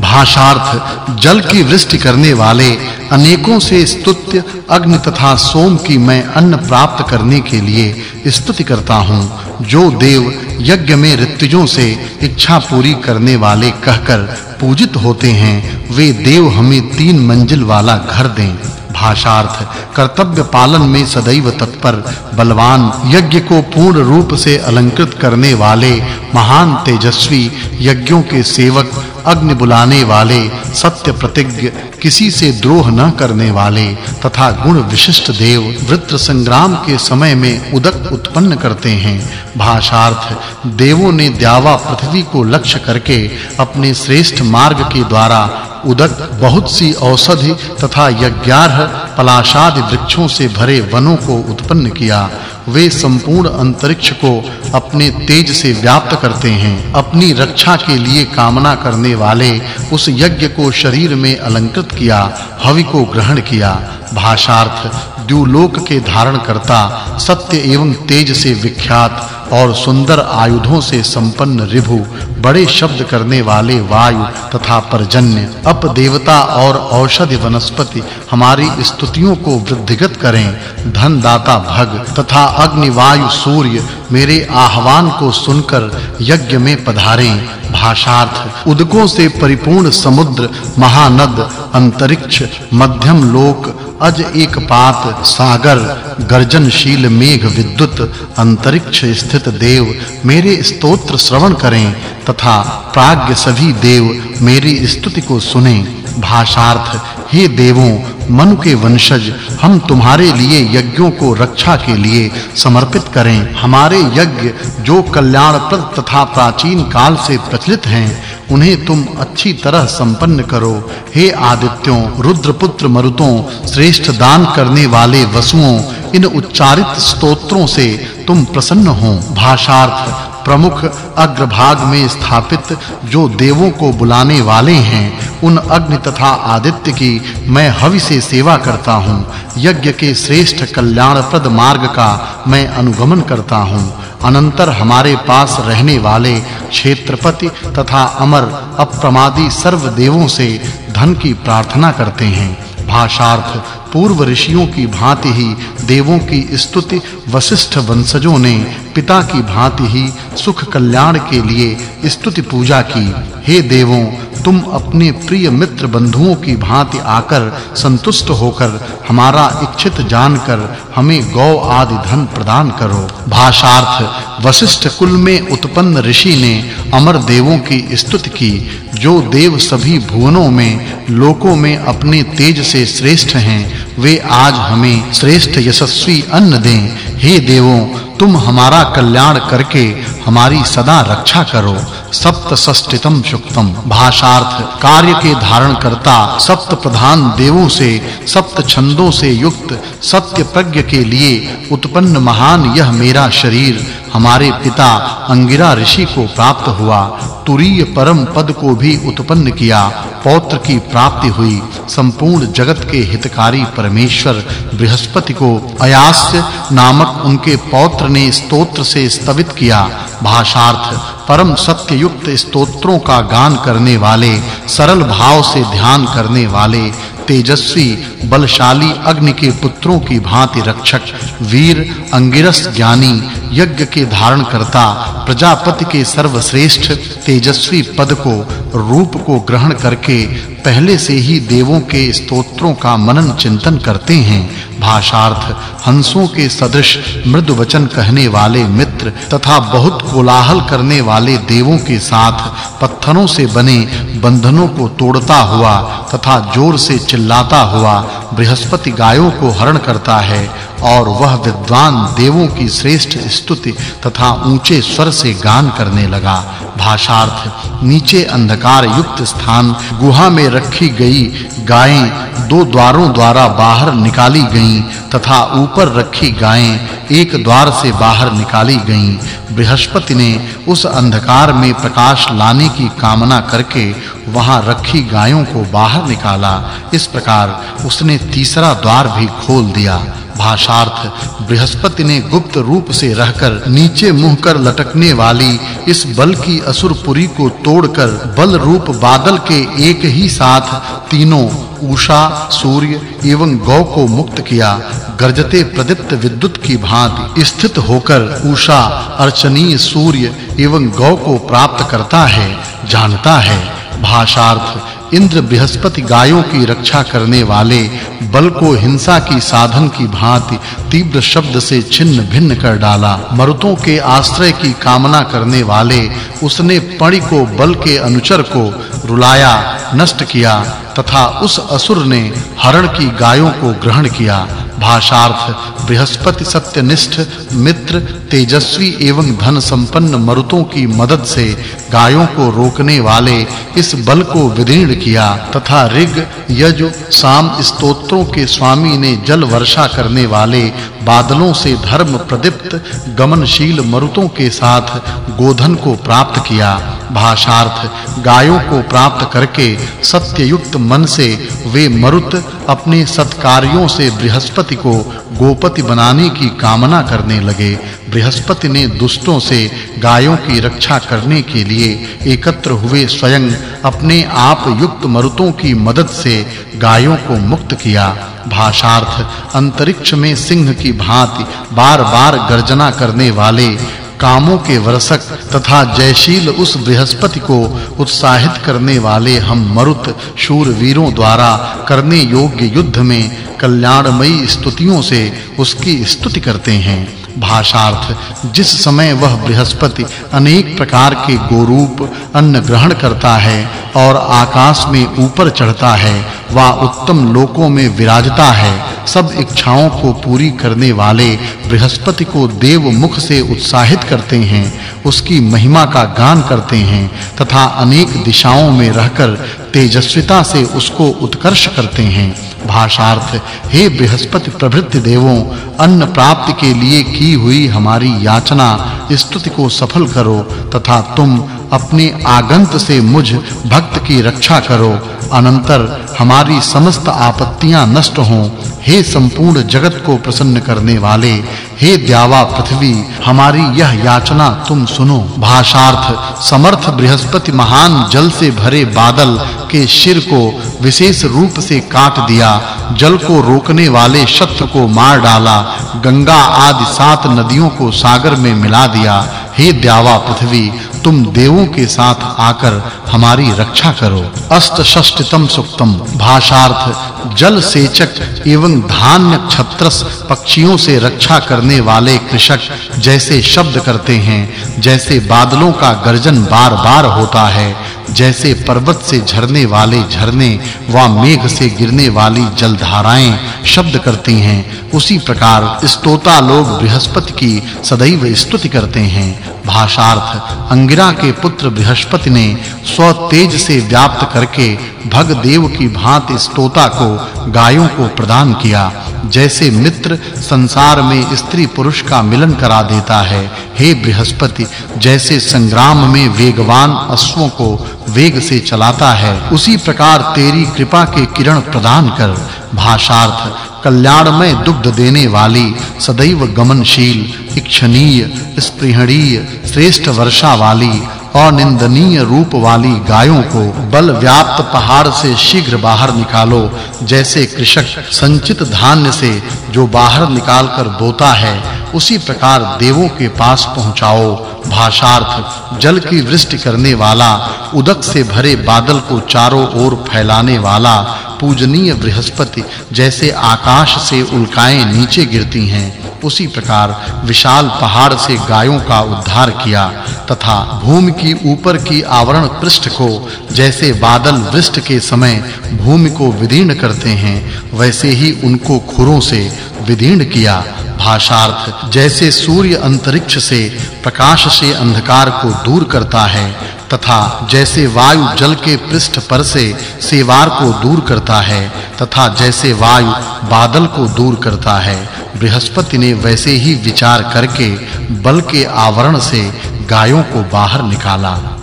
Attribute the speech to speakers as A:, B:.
A: भाषार्थ, जल की वृष्टि करने वाले, अनेकों से स्तुत्य, अग्नि तथा सोम की मैं अन्न प्राप्त करने के लिए स्तुति करता हूँ, जो देव यज्ञ में ऋतुजों से इच्छा पूरी करने वाले कहकर पूजित होते हैं, वे देव हमें तीन मंजिल वाला घर दें। भाषार्थ, कर्तव्य पालन में सदैव तत्पर, बलवान यज्ञ को पूर्ण रूप से अलंकृत करने वाले महान तेजस्वी यज्ञों के सेवक अग्नि बुलाने वाले, सत्य प्रतिज्ञ, किसी से द्रोह न करने वाले, तथा गुण विशिष्ट देव वृत्र संग्राम के समय में उदक उत्पन्न करते हैं। भाषार्थ, देवों ने द्यावा पृथ्वी को लक्ष्य करके अपने श्रेष्ठ मार्ग के द्वारा उदक, बहुत सी औषधि तथा यज्ञार्ह, पलाशादि वृक्षों से भरे वनों को उत्पन्न किया। वे संपूर्ण अंतरिक्ष को अपने तेज से व्याप्त करते हैं। अपनी रक्षा के लिए कामना करने वाले उस यज्ञ को शरीर में अलंकृत किया, हवि को ग्रहण किया। भाषार्थ, द्युलोक के धारण करता सत्य एवं तेज से विख्यात और सुंदर आयुधों से संपन्न रिभु, बड़े शब्द करने वाले वायु तथा परजन्य अप देवता और औषधि वनस्पति हमारी स्तुतियों को वृद्धिगत करें। धन दाता भग तथा अग्नि वायु सूर्य मेरे आह्वान को सुनकर यज्ञ में पधारें। भाषार्थ, उदकों से परिपूर्ण समुद्र, महानद, अंतरिक्ष, मध्यम लोक, अज एक पात, सागर, गर्जनशील मेघ विद्युत, अंतरिक्ष स्थित देव मेरे स्तोत्र श्रवण करें, तथा प्राज्ञ सभी देव मेरी स्तुति को सुनें। भाषार्थ, हे देवों, मनु के वंशज, हम तुम्हारे लिए यज्ञों को रक्षा के लिए समर्पित करें। हमारे यज्ञ, जो कल्याणप्रद तथा प्राचीन काल से प्रचलित हैं उन्हें तुम अच्छी तरह संपन्न करो। हे आदित्यों, रुद्रपुत्र मरुतों, श्रेष्ठ दान करने वाले वसुओं, इन उच्चारित स्तोत्रों से तुम प्रसन्न हो। भाषार्थ, प्रमुख अग्रभाग में स्थापित जो देवों को बुलाने वाले हैं, उन अग्नि तथा आदित्य की मैं हवि से सेवा करता हूँ। यज्ञ के श्रेष्ठ कल्याणप्रद मार्ग का मैं अनुगमन करता हूँ। अनंतर हमारे पास रहने वाले क्षेत्रपति तथा अमर अप्रमादी सर्व देवों से धन की प्रार्थना करते हैं। भाषार्थ पूर्व ऋषियों की भांति ही देवों की स्तुति वशिष्ठ वंशजों ने पिता की भांति ही सुख कल्याण के लिए स्तुति पूजा की। हे देवों तुम अपने प्रिय मित्र बंधुओं की भांति आकर संतुष्ट होकर हमारा इच्छित जानकर हमें गौ आदि धन प्रदान करो। भाषार्थ, वशिष्ठ कुल में उत्पन्न ऋषि ने अमर देवों की स्तुति की, जो देव सभी भुवनों में, लोकों में अपने तेज से श्रेष्ठ हैं, वे आज हमें श्रेष्ठ यशस्वी अन्न दें। हे देवों, तुम हमारा कल्याण करके हमारी सदा रक्षा करो। सप्त षष्टितम शुक्तम। भाषार्थ, कार्य के धारण करता सप्त प्रधान देवों से सप्त छंदों से युक्त सत्य प्रज्ञ के लिए उत्पन्न महान यह मेरा शरीर, हमारे पिता अंगिरा ऋषि को प्राप्त हुआ। तुरीय परम पद को भी उत्पन्न किया। पौत्र की प्राप्ति हुई। संपूर्ण जगत के हितकारी परमेश्वर बृहस्पति को अयास्य नामक उनके पौत्र ने स्तोत्र से स्तवित किया। भाषार्थ परम सत्य युक्त स्तोत्रों का गान करने वाले, सरल भाव से ध्यान करने वाले, तेजस्वी, बलशाली अग्नि के पुत्रों की भांति रक्षक, वीर, अंगिरस ज्ञानी, यज्ञ के धारण करता प्रजापति के सर्वश्रेष्ठ तेजस्वी पद को, रूप को ग्रहण करके पहले से ही देवों के स्तोत्रों का मनन चिंतन करते हैं। भाषार्थ, हंसों के सदृश मृदु वचन कहने वाले मित्र तथा बहुत कोलाहल करने वाले देवों के साथ पत्थरों से बने बंधनों को तोड़ता हुआ तथा ज़ोर से चिल्लाता हुआ बृहस्पति गायों को हरण करता है और वह विद्वान देवों की श्रेष्ठ स्तुति तथा ऊँचे स्वर से गान करने लगा। भाषार्थ, नीचे अंधकार युक्त स्थान, गुहा में रखी गई गायें दो द्वारों द्वारा बाहर निकाली गईं तथा ऊपर रखी गायें एक द्वार से बाहर निकाली गईं। बृहस्पति ने उस अंधकार में प्रकाश लाने की कामना करके वहाँ रखी गायों को बाहर निकाला। इस प्रकार उसने तीसरा द्वार भी खोल दिया। भाषार्थ बृहस्पति ने गुप्त रूप से रहकर नीचे मुँह कर लटकने वाली इस बल की असुरपुरी को तोड़कर बल रूप बादल के एक ही साथ तीनों उषा, सूर्य एवं गौ को मुक्त किया। गर्जते प्रदीप्त विद्युत की भांति स्थित होकर उषा, अर्चनीय सूर्य एवं गौ को प्राप्त करता है, जानता है। भाषार्थ इंद्र बृहस्पति गायों की रक्षा करने वाले, बल को हिंसा की, साधन की भांति तीव्र शब्द से छिन्न भिन्न कर डाला। मरुतों के आश्रय की कामना करने वाले, उसने पणि को, बल के अनुचर को रुलाया, नष्ट किया, तथा उस असुर ने हरण की गायों को ग्रहण किया। भाषार्थ, बृहस्पति सत्यनिष्ठ, मित्र, तेजस्वी एवं धन संपन्न मरुतों की मदद से गायों को रोकने वाले इस बल को विदीर्ण किया तथा ऋग, यजु, साम स्तोत्रों के स्वामी ने जल वर्षा करने वाले बादलों से धर्म प्रदीप्त, गमनशील मरुतों के साथ गोधन को प्राप्त किया। भाषार्थ, गायों को प्राप्त करके सत्ययुक्त मन से वे मरुत अपने सत्कार्यों से बृहस्पति को गोपति बनाने की कामना करने लगे। बृहस्पति ने दुष्टों से गायों की रक्षा करने के लिए एकत्र हुए स्वयं अपने आप युक्त मरुतों की मदद से गायों को मुक्त किया। भाषार्थ, अंतरिक्ष में सिंह की भांति बार-बार गर्जना करने वाले कामों के वर्षक तथा जयशील उस बृहस्पति को उत्साहित करने वाले हम मरुत शूर वीरों द्वारा करने योग्य युद्ध में कल्याणमयी स्तुतियों से उसकी स्तुति करते हैं। भाषार्थ, जिस समय वह बृहस्पति अनेक प्रकार के गोरूप, अन्न ग्रहण करता है और आकाश में ऊपर चढ़ता है वा उत्तम लोकों में विराजता है। सब इच्छाओं को पूरी करने वाले बृहस्पति को देव मुख से उत्साहित करते हैं, उसकी महिमा का गान करते हैं, तथा अनेक दिशाओं में रहकर तेजस्विता से उसको उत्कर्ष करते हैं। भाषार्थ, हे बृहस्पति प्रभृति देवों, अन्न प्राप्ति के लिए की हुई हमारी याचना स्तुति को सफल करो, तथा तुम अपने आगंत से मुझ भक्त की रक्षा करो। अनंतर हमारी समस्त आपत्तियाँ नष्ट हों हे संपूर्ण जगत को प्रसन्न करने वाले, हे द्यावा पृथ्वी, हमारी यह याचना तुम सुनो। भाषार्थ, समर्थ बृहस्पति महान जल से भरे बादल के शिर को विशेष रूप से काट दिया, जल को रोकने वाले शत्रु को मार डाला, गंगा आदि सात नदियों को सागर में मिला दिया। हे द्यावा पृथ्वी तुम देवों के साथ आकर हमारी रक्षा करो। अष्ट षष्टितम सुक्तम, भाषार्थ, जल सेचक एवं धान्य छत्रस पक्षियों से रक्षा करने वाले कृषक जैसे शब्द करते हैं, जैसे बादलों का गर्जन बार-बार होता है जैसे पर्वत से झरने वाले झरने व मेघ से गिरने वाली जलधाराएँ शब्द करती हैं, उसी प्रकार स्तोता लोग बृहस्पति की सदैव स्तुति करते हैं। भाषार्थ, अंगिरा के पुत्र बृहस्पति ने स्व तेज से व्याप्त करके भग देव की भांति स्तोता को गायों को प्रदान किया। जैसे मित्र संसार में स्त्री पुरुष का मिलन करा देता है। हे बृहस्पति, जैसे संग्राम में वेगवान अश्वों को वेग से चलाता है, उसी प्रकार तेरी कृपा के किरण प्रदान कर। भाषार्थ, कल्याणमय दुग्ध देने वाली, सदैव गमनशील इच्छनीय स्पृहणीय, श्रेष्ठ वर्षा वाली अनिंदनीय रूप वाली गायों को बल व्याप्त पहाड़ से शीघ्र बाहर निकालो, जैसे कृषक संचित धान्य से जो बाहर निकालकर बोता है, उसी प्रकार देवों के पास पहुंचाओ। भाषार्थ, जल की वृष्टि करने वाला, उदक से भरे बादल को चारों ओर फैलाने वाला, पूजनीय बृहस्पति जैसे आकाश से उल्काएँ नीचे गिरती हैं, उसी प्रकार विशाल पहाड़ से गायों का उद्धार किया। तथा भूमि की ऊपर की आवरण पृष्ठ को जैसे बादल वृष्टि के समय भूमि को विदीर्ण करते हैं, वैसे ही उनको खुरों से विदीर्ण किया। भाषार्थ, जैसे सूर्य अंतरिक्ष से प्रकाश से अंधकार को दूर करता है, तथा जैसे वायु जल के पृष्ठ पर से सेवार को दूर करता है, तथा जैसे वायु बादल को दूर करता है। बृहस्पति ने वैसे ही विचार करके बल के आवरण से गायों को बाहर निकाला।